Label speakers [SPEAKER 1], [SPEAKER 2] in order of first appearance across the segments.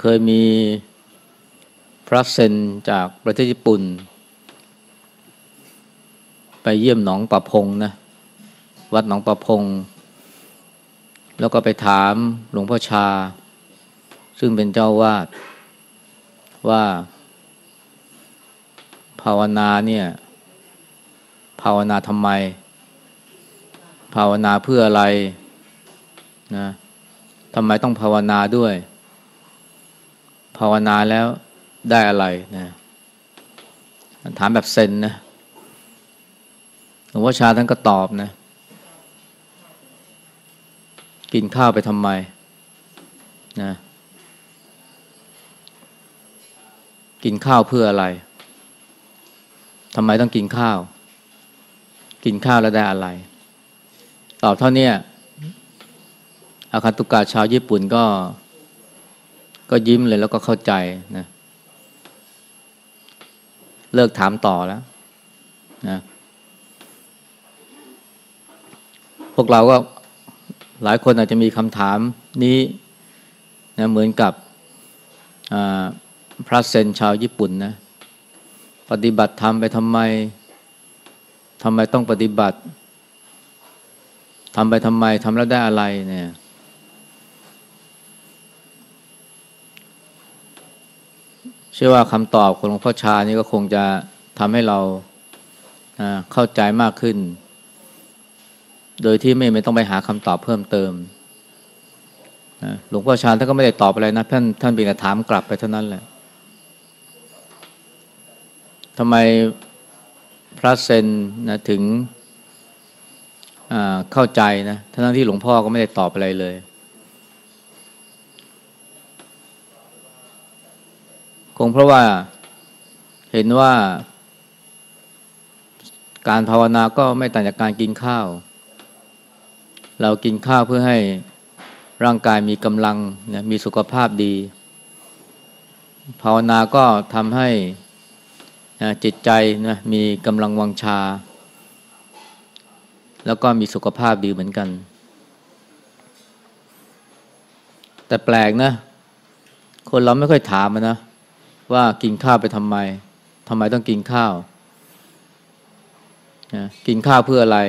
[SPEAKER 1] เคยมีพระเซนจากประเทศญี่ปุ่น ไปเยี่ยมหนองปะพงนะ วัดหนองปะพง แล้วก็ไปถามหลวงพ่อชา ซึ่งเป็นเจ้าวาดว่าภาวนาเนี่ยภาวนาทำไม ภาวนาเพื่ออะไรนะทำไมต้องภาวนาด้วย ภาวนาแล้วได้อะไรนะถามแบบเซนนะหลวงพ่อชาท่านก็ตอบนะ กินข้าวไปทำไมนะกินข้าวเพื่ออะไรทำไมต้องกินข้าว กินข้าวแล้วได้อะไร ตอบเท่านี้อาคาตุกาชาวญี่ปุ่นก็ ก็ยิ้มเลยแล้วก็เข้าใจนะเลิกถามต่อแล้วนะพวกเราก็หลายคนอาจจะมีคำถามนี้นะเหมือนกับพระเซนชาวญี่ปุ่นนะปฏิบัติธรรมไปทำไมทำไมต้องปฏิบัติทำไปทำไมทำแล้วได้อะไรเนี่ย เชื่อว่าคำตอบของหลวงพ่อชานี่ก็คงจะทำให้เราเข้าใจมากขึ้น โดยที่ไม่ไม่ต้องไปหาคำตอบเพิ่มเติมหลวงพ่อชาท่านก็ไม่ได้ตอบอะไรนะท่านท่านเพียงแต่ถามกลับไปเท่านั้นแหละทำไมพระเซนนะถึงเข้าใจนะทั้งที่หลวงพ่อก็ไม่ได้ตอบอะไรเลย คงเพราะว่าเห็นว่า การภาวนาก็ไม่ต่างจากการกินข้าว เรากินข้าวเพื่อให้ร่างกายมีกำลังนะมีสุขภาพดี ภาวนาก็ทำให้นะจิตใจนะมีกำลังวังชา แล้วก็มีสุขภาพดีเหมือนกัน แต่แปลกนะ คนเราไม่ค่อยถามนะ ว่ากินข้าวไปทำไมทำไมต้องกินข้าวกินข้าวเพื่ออะไร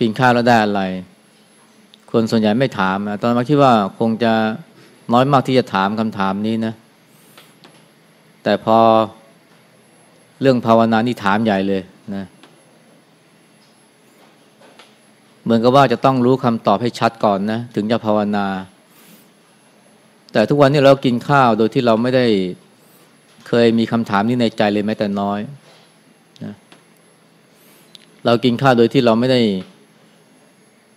[SPEAKER 1] กินข้าวแล้วได้อะไร คนส่วนใหญ่ไม่ถามนะตอนมาคิดว่าคงจะน้อยมากที่จะถามคำถามนี้นะ แต่พอเรื่องภาวนานี่ถามใหญ่เลยนะเหมือนกับว่าจะต้องรู้คำตอบให้ชัดก่อนนะ ถึงจะภาวนา แต่ทุกวันนี้เรากินข้าวโดยที่เราไม่ได้เคยมีคำถามนี้ในใจเลยแม้แต่น้อยนะเรากินข้าวโดยที่เราไม่ได้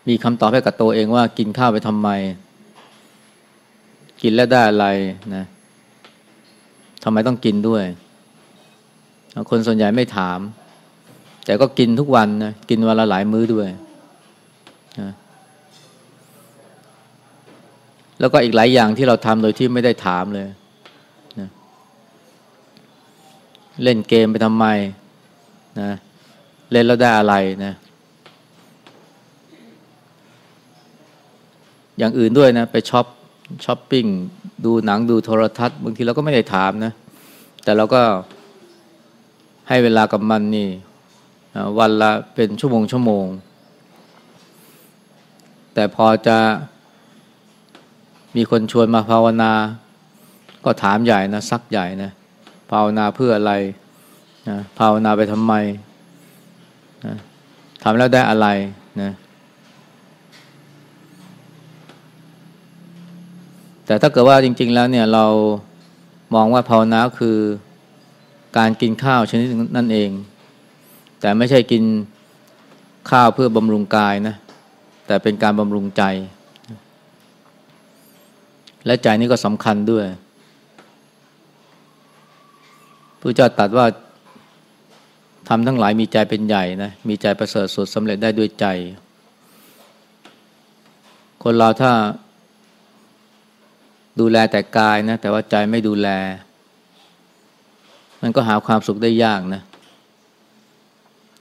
[SPEAKER 1] มีคำตอบให้กับตัวเองว่ากินข้าวไปทำไม กินแล้วได้อะไรนะทำไมต้องกินด้วย คนส่วนใหญ่ไม่ถาม แต่ก็กินทุกวันนะกินวันละหลายมื้อด้วยนะ แล้วก็อีกหลายอย่างที่เราทำโดยที่ไม่ได้ถามเลยนะเล่นเกมไปทำไมนะเล่นแล้วได้อะไรนะอย่างอื่นด้วยนะ ไปช็อปช้อปปิ้งดูหนังดูโทรทัศน์บางทีเราก็ไม่ได้ถามนะ แต่เราก็ให้เวลากับมันนี่วันละเป็นชั่วโมงชั่วโมง แต่พอจะ มีคนชวนมาภาวนา ก็ถามใหญ่นะซักใหญ่นะภาวนาเพื่ออะไรนะภาวนาไปทำไมนะทำแล้วได้อะไรนะแต่ถ้าเกิดว่าจริง ๆ แล้วเนี่ยเรามองว่าภาวนาคือการกินข้าวชนิดนั่นเอง แต่ไม่ใช่กินข้าวเพื่อบำรุงกายนะแต่เป็นการบำรุงใจ และใจนี้ก็สำคัญด้วยพระเจ้าตรัสว่าทำทั้งหลายมีใจเป็นใหญ่นะ มีใจประเสริฐสุดสำเร็จได้ด้วยใจ คนเราถ้าดูแลแต่กายนะ แต่ว่าใจไม่ดูแล มันก็หาความสุขได้ยากนะ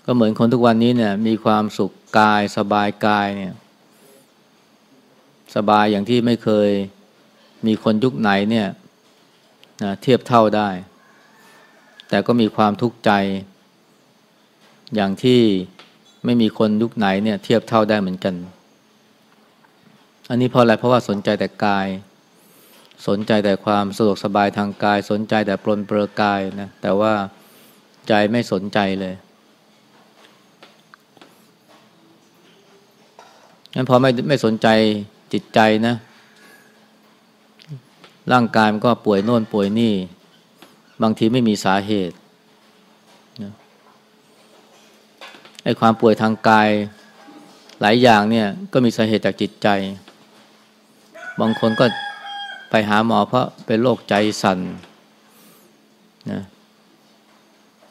[SPEAKER 1] ก็เหมือนคนทุกวันนี้เนี่ย มีความสุขกายสบายกายเนี่ย สบายอย่างที่ไม่เคย มีคนยุคไหนเนี่ยนะเทียบเท่าได้ แต่ก็มีความทุกข์ใจ อย่างที่ไม่มีคนยุคไหนเนี่ยเทียบเท่าได้เหมือนกัน อันนี้เพราะอะไรเพราะว่าสนใจแต่กาย สนใจแต่ความสะดวกสบายทางกาย สนใจแต่ปลนเปลือกายนะแต่ว่าใจไม่สนใจเลยงั้นพอไม่ไม่สนใจจิตใจนะ ร่างกายมันก็ป่วยโน่นป่วยนี่ บางทีไม่มีสาเหตุไอ้ความป่วยทางกายหลายอย่างเนี่ยก็มีสาเหตุจากจิตใจ บางคนก็ไปหาหมอเพราะเป็นโรคใจสั่นนะ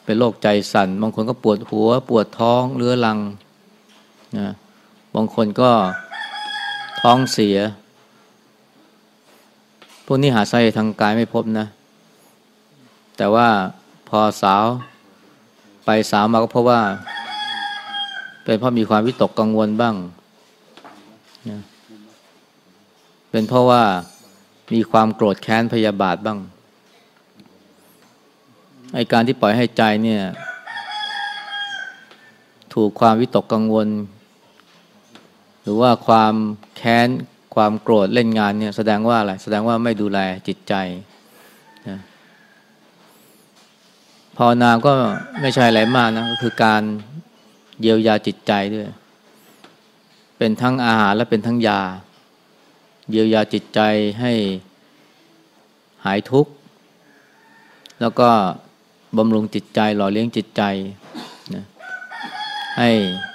[SPEAKER 1] เป็นโรคใจสั่น บางคนก็ปวดหัว ปวดท้องเรื้อรังนะบางคนก็ท้องเสีย พวกนี้หาสาเหตุทางกายไม่พบนะ แต่ว่าพอสาวไปสาวมาก็เพราะว่า เป็นเพราะมีความวิตกกังวลบ้างนะเป็นเพราะว่ามีความโกรธแค้นพยาบาทบ้างไอการที่ปล่อยให้ใจเนี่ย ถูกความวิตกกังวล หรือว่าความแค้น ความโกรธเล่นงานเนี่ยแสดงว่าอะไรแสดงว่าไม่ดูแลจิตใจนะภาวนาก็ไม่ใช่อะไรมากนะก็คือการเยียวยาจิตใจด้วย เป็นทั้งอาหารและเป็นทั้งยา เยียวยาจิตใจให้หายทุกข์ แล้วก็บำรุงจิตใจหล่อเลี้ยงจิตใจนะให้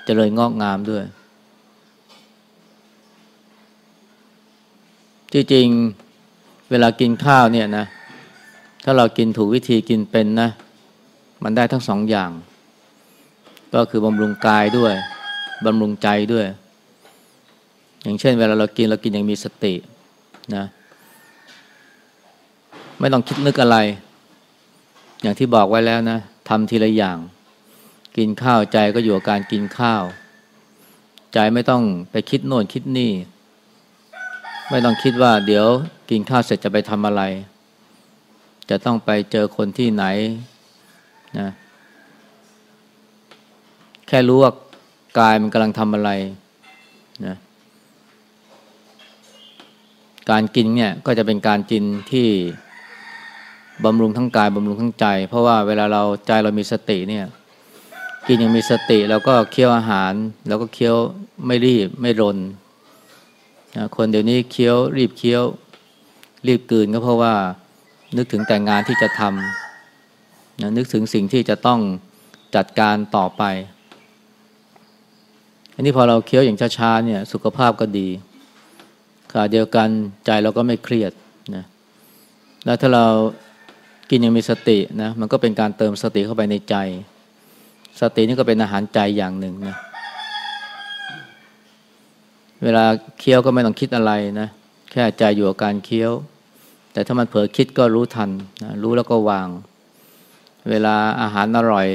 [SPEAKER 1] เจริญงอกงามด้วย จริงเวลากินข้าวเนี่ยนะ ถ้าเรากินถูกวิธีกินเป็นนะ มันได้ทั้งสองอย่าง ก็คือบำรุงกายด้วยบำรุงใจด้วย อย่างเช่น เวลาเรากินเรากินอย่างมีสตินะ ไม่ต้องคิดนึกอะไร อย่างที่บอกไว้แล้วนะทำทีละอย่าง กินข้าวใจก็อยู่กับการกินข้าว ใจไม่ต้องไปคิดโน่นคิดนี่ ไม่ต้องคิดว่าเดี๋ยวกินข้าวเสร็จจะไปทำอะไร จะต้องไปเจอคนที่ไหนนะแค่รู้ว่ากายมันกำลังทำอะไรนะการกินเนี่ยก็จะเป็นการกินที่บำรุงทั้งกายบำรุงทั้งใจ เพราะว่าเวลาเราใจเรามีสติเนี่ย กินยังมีสติแล้วก็เคี้ยวอาหาร แล้วก็เคี้ยวไม่รีบไม่รน คนเดี๋ยวนี้เคี้ยวรีบเคี้ยว รีบกืนก็เพราะว่า นึกถึงแต่งงานที่จะทำนะนึกถึงสิ่งที่จะต้องจัดการต่อไป อันนี้พอเราเคี้ยวอย่างช้าๆเนี่ยสุขภาพก็ดีขาเดียวกันใจเราก็ไม่เครียดนะแล้วถ้าเรากินยังมีสตินะมันก็เป็นการเติมสติเข้าไปในใจ สตินี่ก็เป็นอาหารใจอย่างหนึ่งนะ เวลาเคี้ยวก็ไม่ต้องคิดอะไรนะแค่ใจอยู่กับการเคี้ยว แต่ถ้ามันเผลอคิดก็รู้ทันนะรู้แล้วก็วาง เวลาอาหารอร่อย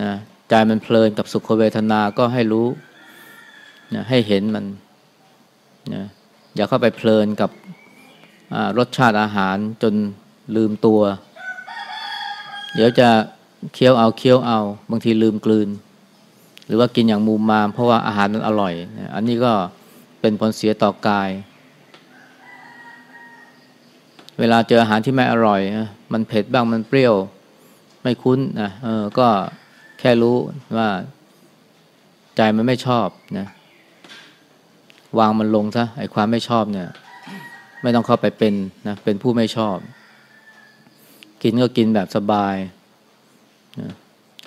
[SPEAKER 1] นะใจมันเพลินกับสุขเวทนาก็ให้รู้นะให้เห็นมันนะอย่าเข้าไปเพลินกับรสชาติอาหารจนลืมตัว เดี๋ยวจะเคี้ยวเอาเคี้ยวเอา บางทีลืมกลืน หรือว่ากินอย่างมูมาม เพราะว่าอาหารนั้นอร่อย อันนี้ก็เป็นผลเสียต่อกาย เวลาเจออาหารที่ไม่อร่อย มันเผ็ดบ้างมันเปรี้ยว ไม่คุ้นนะเออก็แค่รู้ว่าใจมันไม่ชอบนะวางมันลงซะไอ้ความไม่ชอบเนี่ย ไม่ต้องเข้าไปเป็นนะเป็นผู้ไม่ชอบ กินก็กินแบบสบายนะ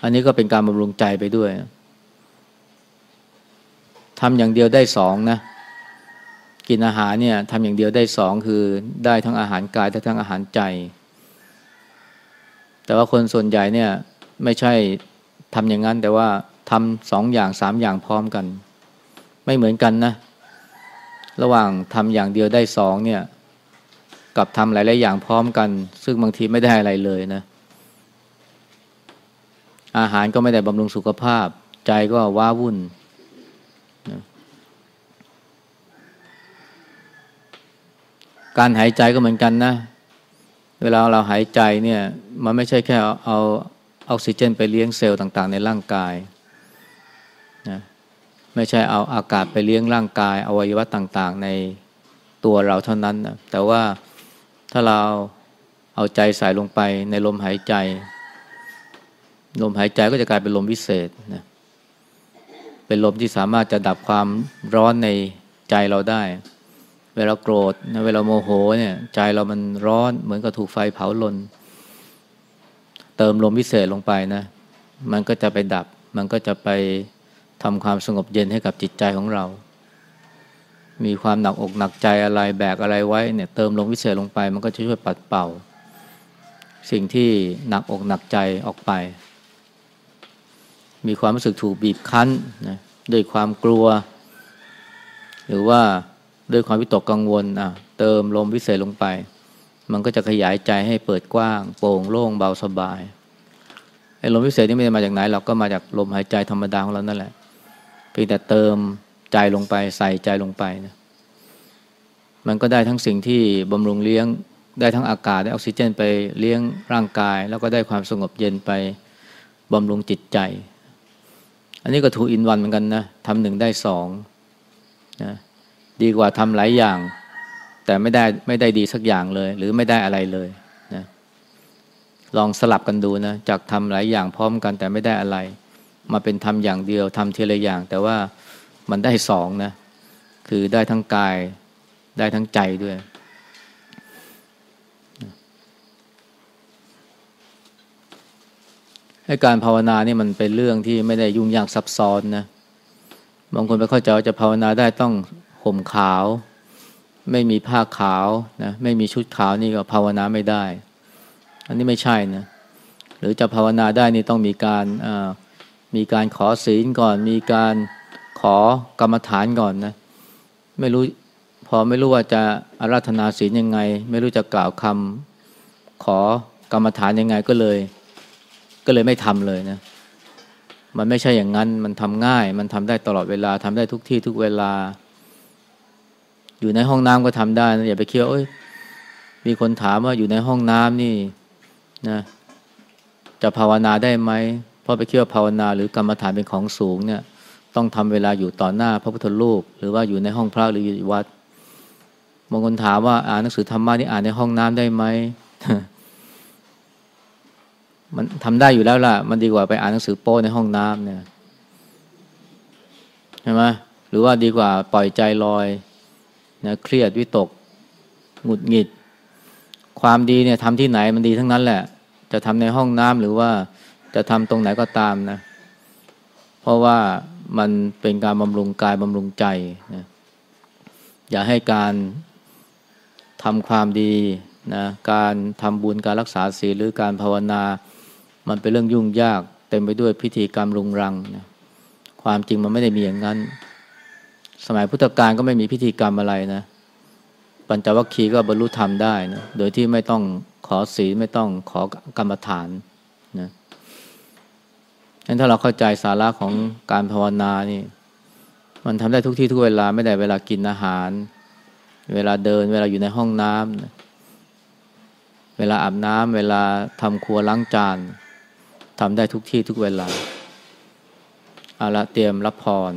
[SPEAKER 1] อันนี้ก็เป็นการบำรุงใจไปด้วยนะ ทำอย่างเดียวได้สองนะ กินอาหารเนี่ยทำอย่างเดียวได้สองคือได้ทั้งอาหารกายได้ทั้งอาหารใจ แต่ว่าคนส่วนใหญ่เนี่ยไม่ใช่ทำอย่างนั้น แต่ว่าทำสองอย่างสามอย่างพร้อมกัน ไม่เหมือนกันนะ ระหว่างทำอย่างเดียวได้สองเนี่ยกับทำหลาย ๆ อย่างพร้อมกัน ซึ่งบางทีไม่ได้อะไรเลยนะ อาหารก็ไม่ได้บำรุงสุขภาพ ใจก็ว้าวุ่น การหายใจก็เหมือนกันนะ เวลาเราหายใจเนี่ยมันไม่ใช่แค่เอาออกซิเจนไปเลี้ยงเซลล์ต่าง ๆ ในร่างกายนะไม่ใช่เอาอากาศไปเลี้ยงร่างกาย อวัยวะต่าง ๆ ในตัวเราเท่านั้นนะแต่ว่าถ้าเราเอาใจใส่ลงไปในลมหายใจ ลมหายใจก็จะกลายเป็นลมวิเศษนะเป็นลมที่สามารถจะดับความร้อนในใจเราได้ เวลาโกรธเวลาโมโหเนี่ย ใจเรามันร้อนเหมือนกับถูกไฟเผาลน เติมลมวิเศษลงไปนะ มันก็จะไปดับ มันก็จะไปทำความสงบเย็นให้กับจิตใจของเรา มีความหนักอกหนักใจอะไรแบกอะไรไว้เนี่ยเติมลมวิเศษลงไป มันก็จะช่วยปัดเป่า สิ่งที่หนักอกหนักใจออกไป มีความรู้สึกถูกบีบคั้นนะด้วยความกลัว หรือว่า ด้วยความวิตกกังวลอะเติมลมวิเศษลงไป มันก็จะขยายใจให้เปิดกว้าง โปร่งโล่งเบาสบายไอ้ลมวิเศษนี่ไม่ได้มาจากไหนเราก็มาจากลมหายใจธรรมดาของเรานั่นแหละเพียงแต่เติมใจลงไปใส่ใจลงไปนะมันก็ได้ทั้งสิ่งที่บำรุงเลี้ยงได้ทั้งอากาศได้ออกซิเจนไปเลี้ยงร่างกาย แล้วก็ได้ความสงบเย็นไปบำรุงจิตใจ อันนี้ก็ทูอินวันเหมือนกันนะทำหนึ่งได้สองนะ ดีกว่าทำหลายอย่าง แต่ไม่ได้ไม่ได้ดีสักอย่างเลย หรือไม่ได้อะไรเลยนะลองสลับกันดูนะจากทำหลายอย่างพร้อมกัน แต่ไม่ได้อะไร มาเป็นทำอย่างเดียวทำทีละอย่าง แต่ว่ามันได้สองนะคือได้ทั้งกายได้ทั้งใจด้วย ให้การภาวนานี่มันเป็นเรื่องที่ไม่ได้ยุ่งยากซับซ้อนนะ บางคนไปเข้าใจว่าจะภาวนาได้ต้อง ห่มขาว ไม่มีผ้าขาวนะไม่มีชุดขาวนี่ก็ภาวนาไม่ได้ อันนี้ไม่ใช่นะหรือจะภาวนาได้นี่ต้องมีการมีการขอศีลก่อน มีการขอกรรมฐานก่อนนะไม่รู้พอไม่รู้ว่าจะอาราธนาศีลยังไง ไม่รู้จะกล่าวคำขอกรรมฐานยังไงก็เลย ก็เลยไม่ทำเลยนะมันไม่ใช่อย่างนั้น มันทำง่าย มันทำได้ตลอดเวลาทำได้ทุกที่ทุกเวลา อยู่ในห้องน้ำก็ทำได้นะอย่าไปเคิดว่ามีคนถามว่าอยู่ในห้องน้ำนี่นะจะภาวนาได้ไหมเพราะไปเคิดว่าภาวนาหรือกรรมฐานเป็นของสูงเนี่ย ต้องทำเวลาอยู่ต่อหน้าพระพุทธรูปหรือว่าอยู่ในห้องพระหรืออยู่วัดบางคนถามว่าอ่านหนังสือธรรมะนี่อ่านในห้องน้ำได้ไหมมันทำได้อยู่แล้วล่ะ มันดีกว่าไปอ่านหนังสือโป้ในห้องน้ำเนี่ยใช่ไหมหรือว่าดีกว่าปล่อยใจลอย นะเครียดวิตกหงุดหงิด ความดีเนี่ยทำที่ไหนมันดีทั้งนั้นแหละ จะทำในห้องน้ำหรือว่าจะทำตรงไหนก็ตามนะ เพราะว่ามันเป็นการบำรุงกายบำรุงใจนะอย่าให้การทำความดีนะการทำบุญการรักษาศีลหรือการภาวนา มันเป็นเรื่องยุ่งยาก เต็มไปด้วยพิธีกรรมรุงรังนะความจริงมันไม่ได้มีอย่างนั้น สมัยพุทธกาลก็ไม่มีพิธีกรรมอะไรนะปัญจวัคคีย์ก็บรรลุธรรมได้นะโดยที่ไม่ต้องขอศีลไม่ต้องขอกรรมฐานนะงั้นถ้าเราเข้าใจสาระของการภาวนานี่ มันทำได้ทุกที่ทุกเวลาไม่ได้เวลากินอาหาร เวลาเดิน เวลาอยู่ในห้องน้ำเวลาอาบน้ำเวลาทำครัวล้างจานทำได้ทุกที่ทุกเวลาเอาละเตรียมรับพร